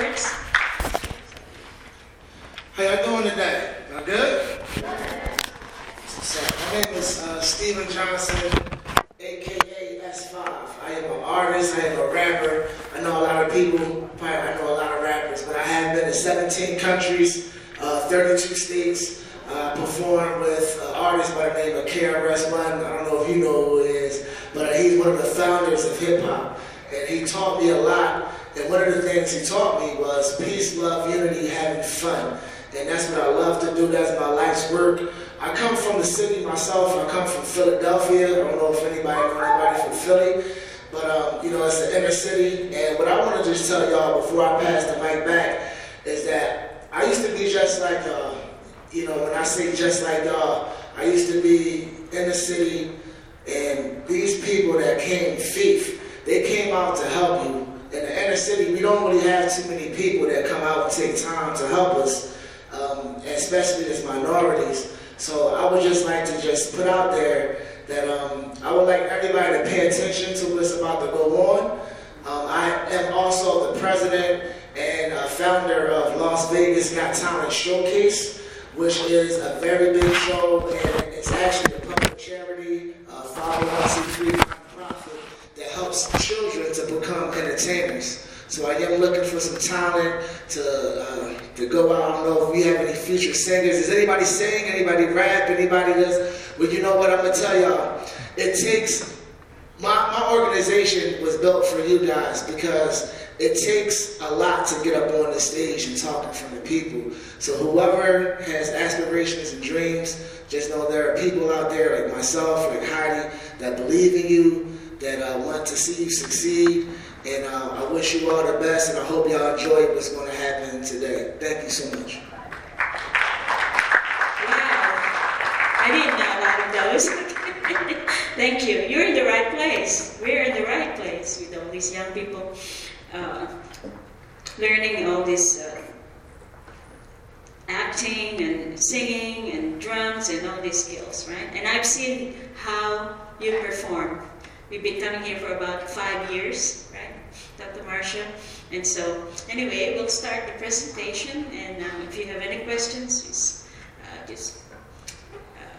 words. How y'all doing today? Y'all good? So, my name is uh, Stephen Johnson, aka S5. I am an artist, I am a rapper. I know a lot of people, I know a lot of rappers, but I have been to 17 countries, uh, 32 states. Uh, performed with an artist by the name of KRS One. I don't know if you know who he is, but he's one of the founders of hip hop. And he taught me a lot. One of the things he taught me was peace, love, unity, having fun. And that's what I love to do. That's my life's work. I come from the city myself. I come from Philadelphia. I don't know if anybody know anybody from Philly. But, um, you know, it's the inner city. And what I want to just tell y'all before I pass the mic back is that I used to be just like uh, you know, when I say just like y'all, I used to be in the city, and these people that came thief, they came out to help you. In the inner city, we don't really have too many people that come out and take time to help us, um, especially as minorities. So I would just like to just put out there that um, I would like everybody to pay attention to what's about to go on. Um, I am also the president and founder of Las Vegas Got Talent Showcase which is a very big show, and it's actually a public charity, uh, 501c3 nonprofit that helps children to become entertainers. So I am looking for some talent to uh, to go out. I don't know if we have any future singers. Is anybody sing? Anybody rap? Anybody does? Well, you know what I'm gonna tell y'all. It takes my my organization was built for you guys because it takes a lot to get up on the stage and talk in front of people. So whoever has aspirations and dreams, just know there are people out there like myself, like Heidi, that believe in you, that uh, want to see you succeed. And uh, I wish you all the best, and I hope y'all enjoy what's going to happen today. Thank you so much. Wow. I didn't know a lot of those. Thank you. You're in the right place. We're in the right place with all these young people uh, learning all this uh, acting and singing and drums and all these skills, right? And I've seen how you perform. We've been coming here for about five years, right, Dr. Marcia? And so, anyway, we'll start the presentation, and um, if you have any questions, please uh, just uh,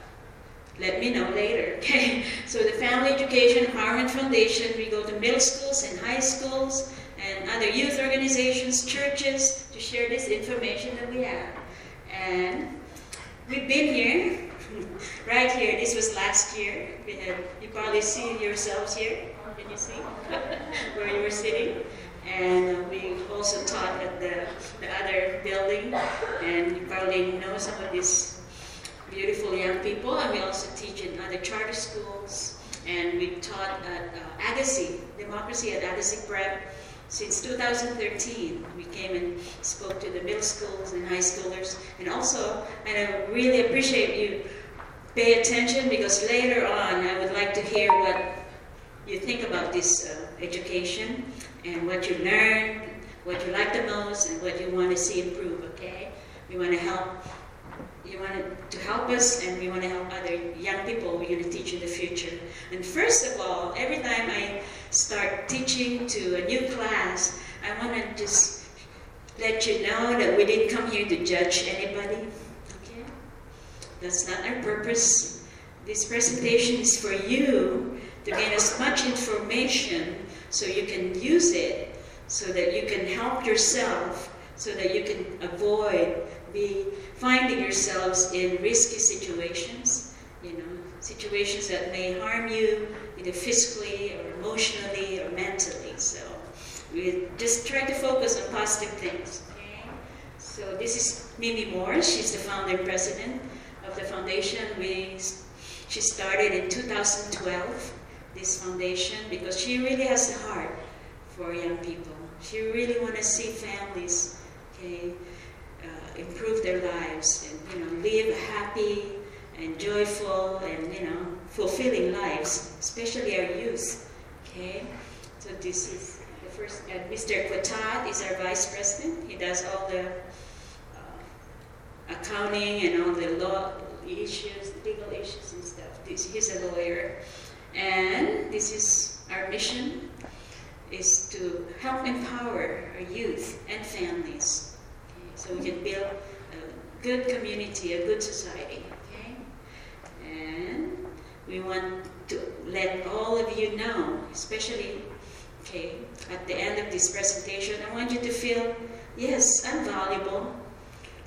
let me know later. Okay. So the Family Education Empowerment Foundation, we go to middle schools and high schools, and other youth organizations, churches, to share this information that we have. And we've been here, right here. This was last year. We had, you probably see yourselves here. Can you see where you were sitting? And uh, we also taught at the, the other building, and you probably know some of these beautiful young people. And we also teach in other charter schools, and we taught at uh, Agassi, Democracy at Agassi Prep, since 2013, we came and spoke to the middle schools and high schoolers. And also, and I really appreciate you pay attention because later on I would like to hear what you think about this uh, education and what you learned, what you like the most, and what you want to see improve, okay? We want to help you want to help us and we want to help other young people we're going to teach in the future. And first of all, every time I start teaching to a new class, I want to just let you know that we didn't come here to judge anybody. That's not our purpose. This presentation is for you to gain as much information so you can use it, so that you can help yourself, so that you can avoid be finding yourselves in risky situations, you know, situations that may harm you either physically or emotionally or mentally. So we just try to focus on positive things. Okay? So this is Mimi Moore. She's the founder and president the foundation. We she started in 2012 this foundation because she really has a heart for young people. She really want to see families, okay, improve their lives and you know live happy and joyful and you know fulfilling lives, especially our youth. Okay, so this is the first. Uh, Mr. Quatat is our vice president. He does all the uh, accounting and all the law issues, legal issues and stuff. This, he's a lawyer, and this is our mission. is to help empower our youth and families okay? so we can build a good community, a good society. Okay? And we want to let all of you know, especially okay, at the end of this presentation, I want you to feel yes, I'm valuable.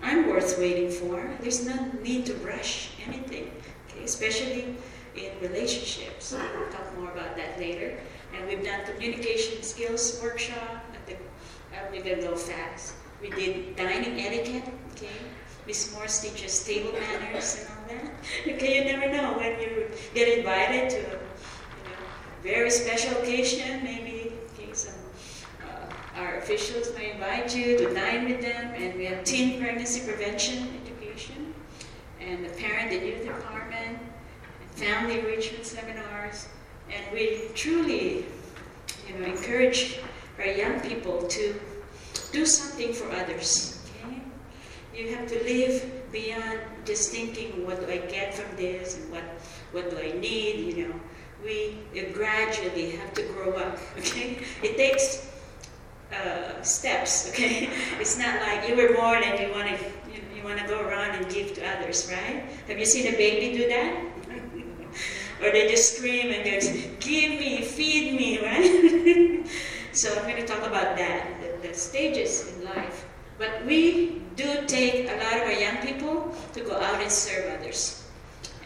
I'm worth waiting for. There's no need to rush anything, okay? especially in relationships. We'll talk more about that later. And we've done communication skills workshop at the, we're going to go fast. We did dining etiquette, okay? Miss Morse teaches table manners and all that. Okay, you never know when you get invited to a you know, very special occasion, maybe okay, some uh, our officials may invite you to dine with them, and we have teen pregnancy prevention education, and the parent and youth department, and family enrichment seminars, and we truly, you know, encourage our young people to do something for others. Okay? You have to live beyond just thinking, what do I get from this, and what what do I need? You know, we gradually have to grow up. Okay, it takes uh, steps. Okay, it's not like you were born and you want to you, you want to go around and give to others, right? Have you seen a baby do that? or they just scream and go, give me, feed me, right? so I'm going to talk about that, the, the, stages in life. But we do take a lot of our young people to go out and serve others.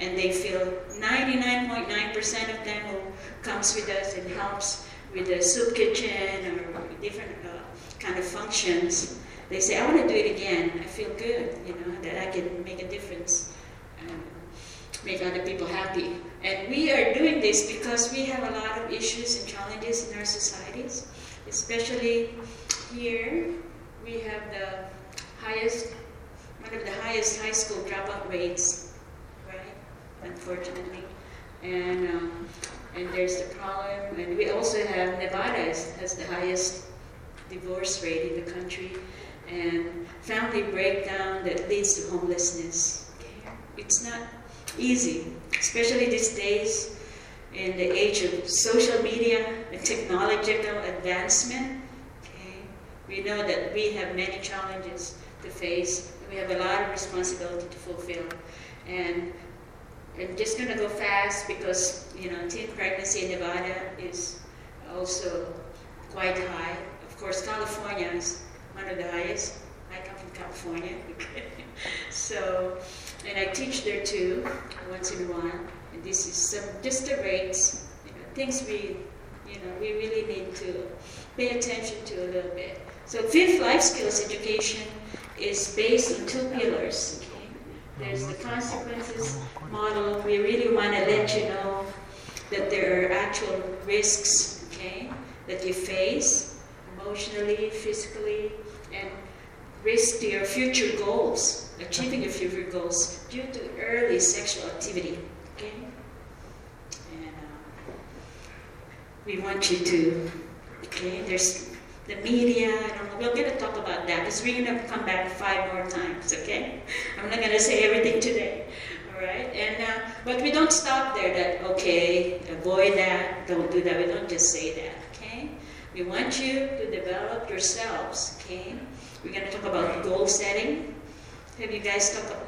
And they feel 99.9% of them who comes with us and helps with the soup kitchen or different uh, kind of functions. They say, I want to do it again. I feel good, you know, that I can make a difference and make other people happy. And we are doing this because we have a lot of issues and challenges in our societies, especially here. We have the highest, one of the highest high school dropout rates, right? Unfortunately, and um, and there's the problem. And we also have Nevada has, has the highest divorce rate in the country, and family breakdown that leads to homelessness. It's not easy, especially these days in the age of social media and technological advancement. Okay, we know that we have many challenges to face. We have a lot of responsibility to fulfill, and I'm just going to go fast because you know teen pregnancy in Nevada is also quite high. Of course, California is one of the highest. I come from California, so and I teach there too once in a while. And this is some just the rates, you know, things we, you know, we really need to pay attention to a little bit. So fifth life skills education is based on two pillars. There's the consequences model. We really want to let you know that there are actual risks, okay, that you face emotionally, physically, and risk to your future goals, achieving your future goals due to early sexual activity. Okay? And uh, we want you to, okay, there's the media, we're going to talk about that because we're going to come back five more times, okay? I'm not going to say everything today, all right? And, uh, but we don't stop there that, okay, avoid that, don't do that. We don't just say that, okay? We want you to develop yourselves, okay? We're going to talk about goal setting. Have you guys talk,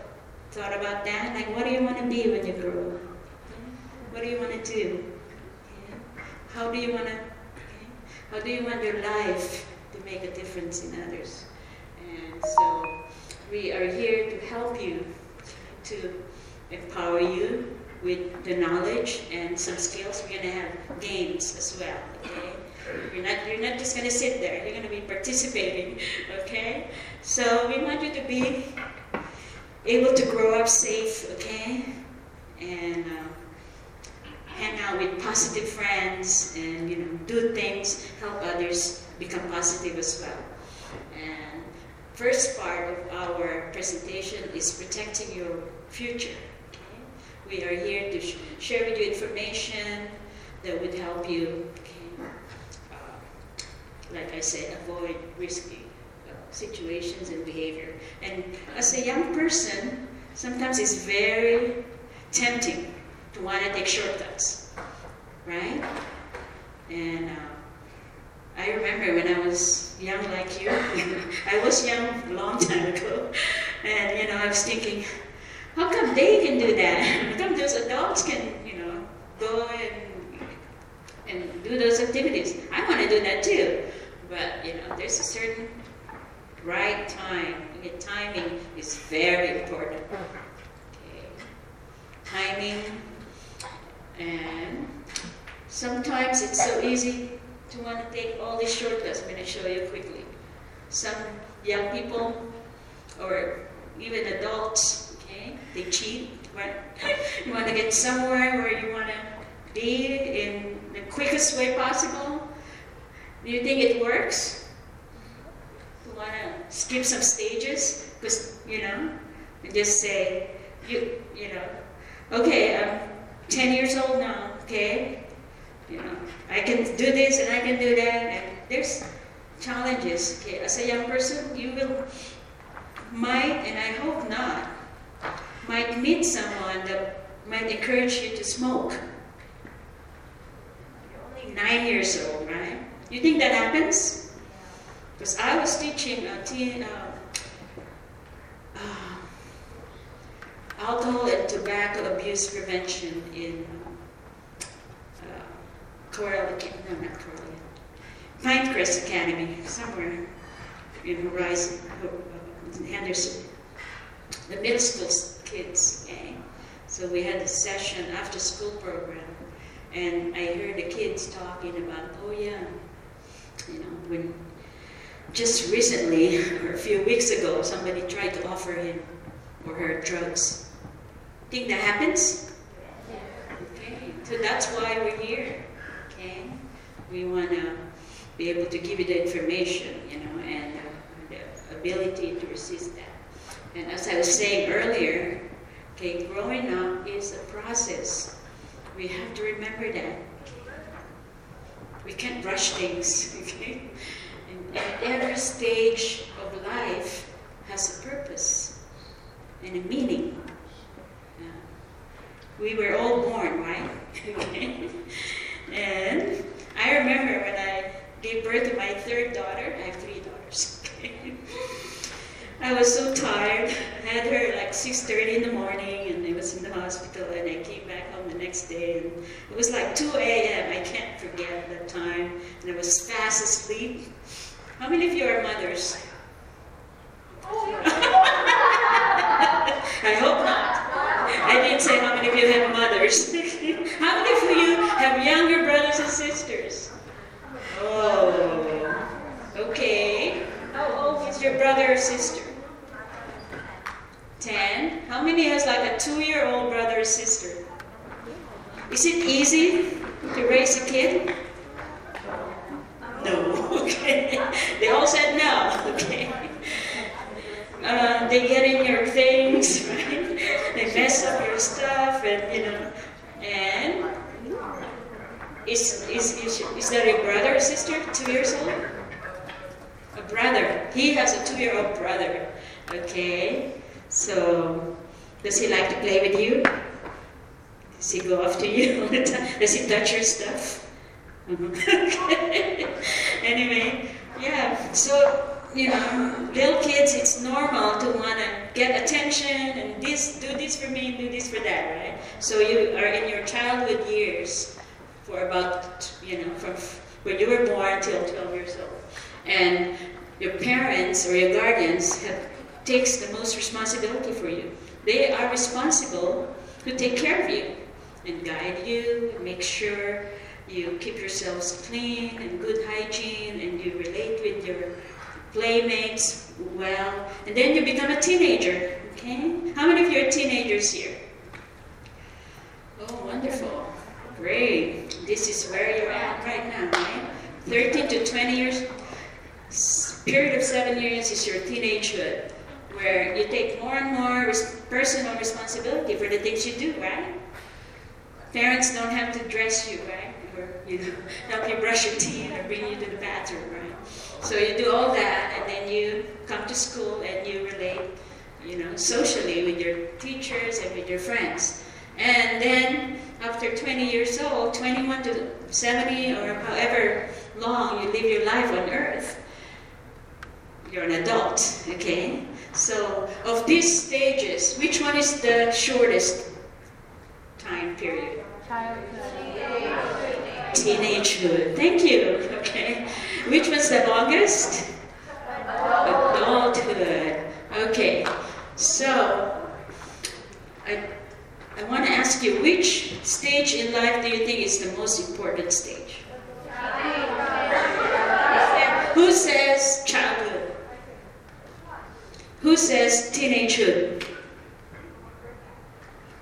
thought about that? Like, what do you want to be when you grow up? What do you want to do? How do you want to? How do you want your life to make a difference in others? And so, we are here to help you, to empower you with the knowledge and some skills. We're going to have games as well. Okay. You're not, you're not just going to sit there. You're going to be participating, okay? So we want you to be able to grow up safe, okay? And uh, hang out with positive friends and, you know, do things, help others become positive as well. And first part of our presentation is protecting your future. Okay? We are here to sh- share with you information that would help you like I said, avoid risky uh, situations and behavior. And as a young person, sometimes it's very tempting to want to take shortcuts, right? And uh, I remember when I was young like you. I was young a long time ago, and you know I was thinking, how come they can do that? How come those adults can, you know, go and and do those activities? I want to do that too, but you know, there's a certain right time. Okay, timing is very important. Okay. Timing, and sometimes it's so easy to want to take all these shortcuts. I'm going to show you quickly. Some young people, or even adults, okay, they cheat. You want to get somewhere where you want to be in the quickest way possible. Do you think it works? You want to skip some stages? Because, you know, just say, you, you know, okay, I'm 10 years old now, okay? You know, I can do this and I can do that. And there's challenges. Okay, as a young person, you will might, and I hope not, might meet someone that might encourage you to smoke. You're only nine years old, right? You think that happens? Because I was teaching a teen, uh, uh, alcohol tobacco abuse prevention in uh, Coral, no, not Coral, Pinecrest Academy, somewhere in Horizon, uh, in Henderson. The middle school kids gang. So we had a session after school program, and I heard the kids talking about, oh yeah, you know, when just recently, or a few weeks ago, somebody tried to offer him or her drugs. Think that happens? Okay, so that's why we're here. Okay, we want to be able to give you the information, you know, and uh, the ability to resist that. And as I was saying earlier, okay, growing up is a process. We have to remember that. We can't rush things, okay? And, and every stage of life has a purpose and a meaning. We were all born, right? and I remember when I gave birth to my third daughter. I have three daughters. I was so tired. I had her like 6.30 in the morning and I was in the hospital and I came back home the next day and it was like 2 a.m. I can't forget that time and I was fast asleep. How many of you are mothers? I hope not. I didn't say how many of you have mothers. how many of you have younger brothers and sisters? Oh, okay. How old is your brother or sister? Ten. How many has like a two-year-old brother or sister? Is it easy to raise a kid? No. Okay. They all said no. Okay. Uh, they get in your things, right? They mess up your and you know, and is, is, is, is there a brother or sister, two years old? A brother. He has a two year old brother. Okay, so does he like to play with you? Does he go after you all the time? Does he touch your stuff? anyway, yeah, so you know, little kids, it's normal to want to get attention So you are in your childhood years for about, you know, from when you were born till 12 years old. And your parents or your guardians have takes the most responsibility for you. They are responsible to take care of you and guide you, make sure you keep yourselves clean and good hygiene and you relate with your playmates well, and then you become a teenager. Okay? How many of you are teenagers here? Wonderful. Great. This is where you're at right now, right? 13 to 20 years, period of seven years is your teenagehood, where you take more and more res- personal responsibility for the things you do, right? Parents don't have to dress you, right? Or you know, help you brush your teeth or bring you to the bathroom, right? So you do all that, and then you come to school and you relate, you know, socially with your teachers and with your friends. And then after 20 years old, 21 to 70 or however long you live your life on earth, you're an adult, okay? So, of these stages, which one is the shortest time period? Childhood. Teenagehood. Thank you. Okay. Which one's the longest? Adulthood. Okay. So, I, I want to ask you, which stage in life do you think is the most important stage? Who says childhood? Who says teenagehood?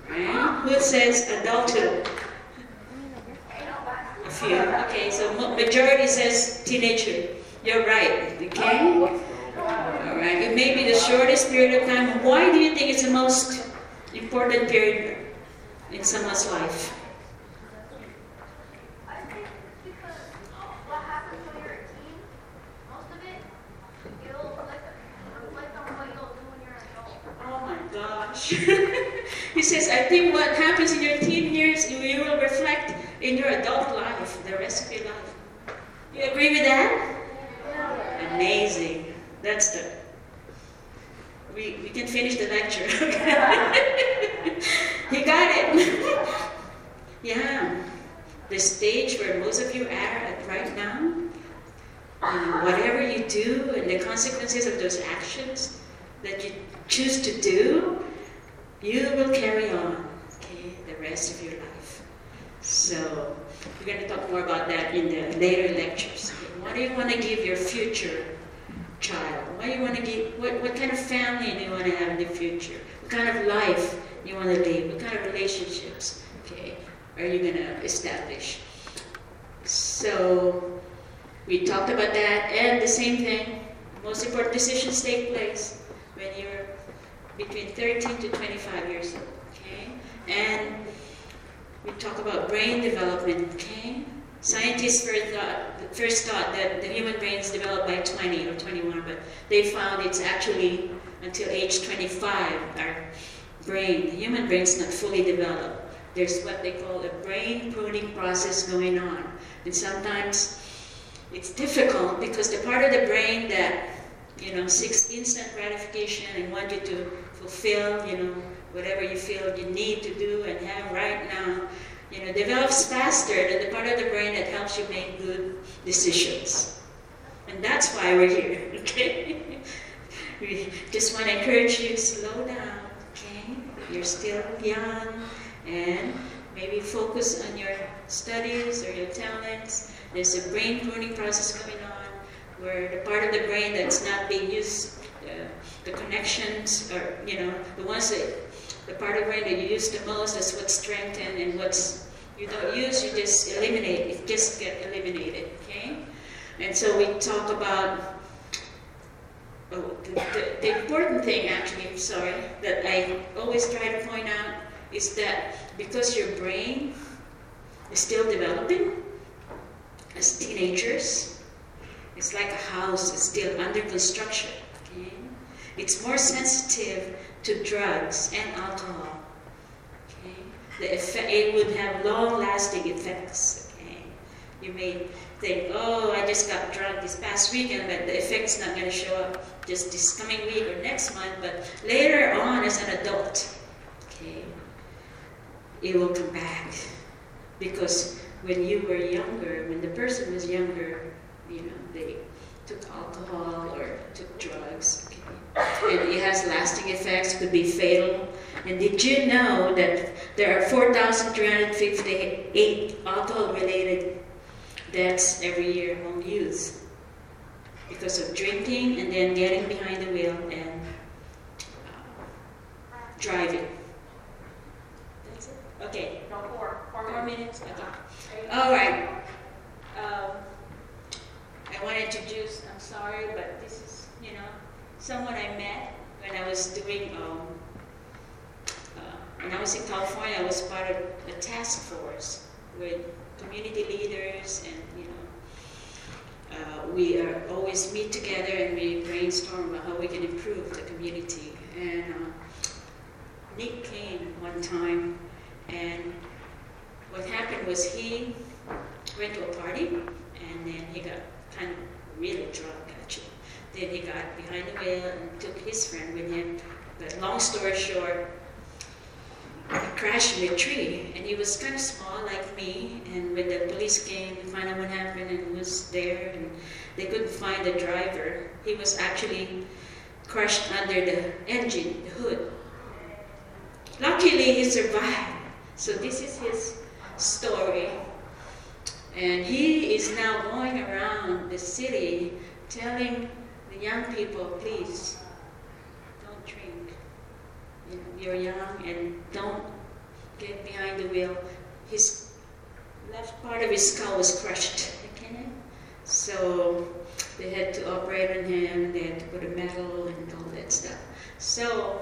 Right? Who says adulthood? A few. Okay, so majority says teenagehood. You're right. Okay. All right. It may be the shortest period of time. Why do you think it's the most important period in someone's life? Oh my gosh. he says, I think what happens in your teen years, you, you will reflect in your adult life, the rest of your life. You agree with that? Amazing. That's the. We, we can finish the lecture. you got it. yeah. The stage where most of you are at right now, um, whatever you do and the consequences of those actions that you choose to do, you will carry on, okay, the rest of your life. So we're going to talk more about that in the later lectures. What do you want to give your future child? What do you want to give? What, what kind of family do you want to have in the future? What kind of life you want to live? What kind of relationships? Okay, are you going to establish? So we talked about that, and the same thing. Most important decisions take place when you're between 13 to 25 years old. Okay, and we talk about brain development. Okay, scientists first thought, first thought that the human brain is developed by 20 or 21, but they found it's actually until age 25 our brain, the human brain, is not fully developed. There's what they call a brain pruning process going on, and sometimes it's difficult because the part of the brain that you know seeks instant gratification and want you to fulfill you know whatever you feel you need to do and have right now you know develops faster than the part of the brain that helps you make good decisions. And that's why we're here okay? We just want to encourage you slow down you're still young and maybe focus on your studies or your talents there's a brain pruning process going on where the part of the brain that's not being used, uh, the connections, or you know, the ones that the part of the brain that you use the most, that's what's strengthened, and what's you don't use, you just eliminate. It just get eliminated. Okay, and so we talk about. Oh, the, the, the important thing, actually, sorry, that I always try to point out is that because your brain is still developing, as teenagers. It's like a house that's still under construction. Okay? It's more sensitive to drugs and alcohol. Okay? The effect, it would have long-lasting effects. You may think, oh, I just got drunk this past weekend, but the effect's not going to show up just this coming week or next month. But later on, as an adult, okay, it will come back because when you were younger, when the person was younger, you know, they took alcohol or took drugs. Okay? And it has lasting effects, could be fatal. And did you know that there are 4,358 alcohol related deaths every year among youth because of drinking and then getting behind the wheel and uh, driving? That's it? Okay. No, four. Four Four minutes. minutes? Okay. All right. Um, I want to introduce, I'm sorry, but this is, you know, someone I met when I was doing, um, uh, when I was in California, I was part of a task force with community leaders and, you know, uh, we are always meet together and we brainstorm about how we can improve the community. And uh, Nick came one time and what happened was he went to a party and then he got kind of really drunk actually. Then he got behind the wheel and took his friend with him. But long story short, crashed in a tree, and he was kind of small like me. And when the police came to find out what happened and was there, and they couldn't find the driver, he was actually crushed under the engine, the hood. Luckily, he survived. So this is his story. And he is now going around the city telling the young people, please, don't drink. You know, you're young and don't get behind the wheel. His left part of his skull was crushed. So they had to operate on him, they had to put a metal and all that stuff. So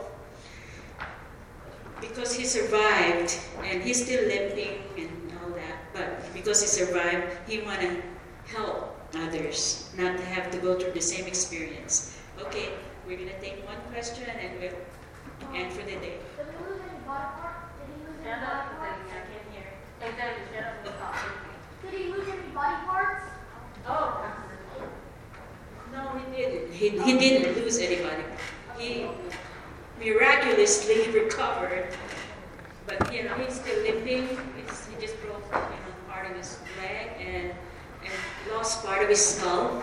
because he survived and he's still limping and all that, but because he survived, he want to help others, not to have to go through the same experience. Okay, we're to take one question and we'll end for the day. Did he lose any body parts? Did he lose any body parts? Oh. No, he didn't. He, he didn't lose anybody. He miraculously recovered, but you know he's still limping. He's, he just broke you know part of his leg and and lost part of his skull.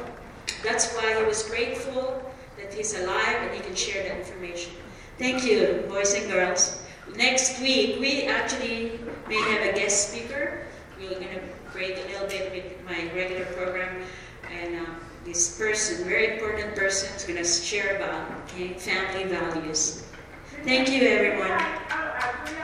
That's why he was grateful that he's alive and he can share that information. Thank you, boys and girls. Next week we actually may have a guest speaker. We're going to break a little bit with my regular program and. Um, this person, very important person, is going to share about okay, family values. Thank you, everyone.